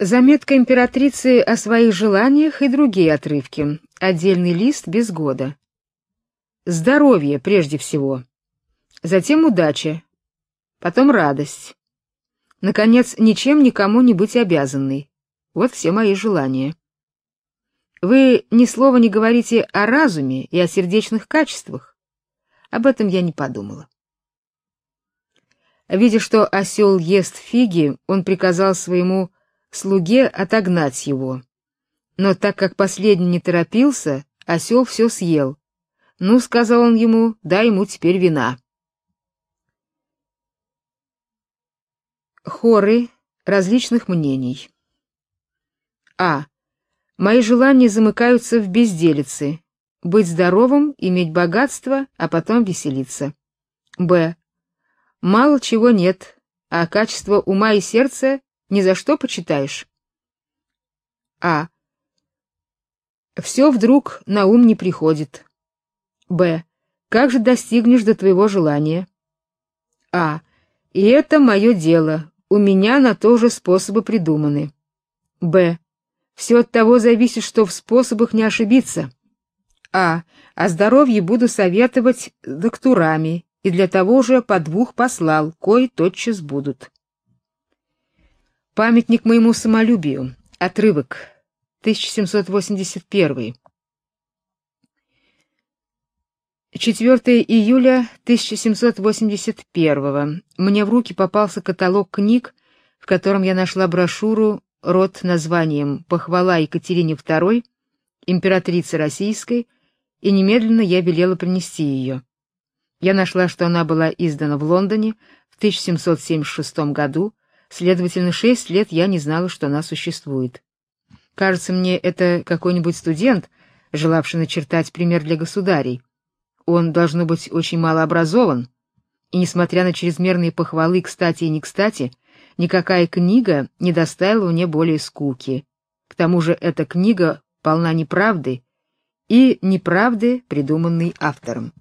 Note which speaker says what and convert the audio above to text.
Speaker 1: Заметка императрицы о своих желаниях и другие отрывки. Отдельный лист без года. Здоровье прежде всего. Затем удача. Потом радость. Наконец, ничем никому не быть обязанной. Вот все мои желания. Вы ни слова не говорите о разуме и о сердечных качествах. Об этом я не подумала. Видя, что осел ест фиги, он приказал своему слуге отогнать его. Но так как последний не торопился, осел все съел. Ну, сказал он ему, дай ему теперь вина. Хоры различных мнений. А. Мои желания замыкаются в безделице: быть здоровым, иметь богатство, а потом веселиться. Б. Мало чего нет, а качество ума и сердца ни за что почитаешь. А. Все вдруг на ум не приходит. Б. Как же достигнешь до твоего желания? А. И это мое дело. У меня на то же способы придуманы. Б. Все от того зависит, что в способах не ошибиться. А. О здоровье буду советовать докторами, и для того же по двух послал, кои тотчас будут. Памятник моему самолюбию. Отрывок. 1781. 4 июля 1781. Мне в руки попался каталог книг, в котором я нашла брошюру род названием Похвала Екатерине II, императрице российской, и немедленно я велела принести ее. Я нашла, что она была издана в Лондоне в 1776 году Следовательно, шесть лет я не знала, что она существует. Кажется мне, это какой-нибудь студент, желавший начертать пример для государей. Он должно быть очень мало образован, и несмотря на чрезмерные похвалы, кстати и не кстати, никакая книга не доставила мне более скуки. К тому же эта книга полна неправды и неправды, придуманной автором.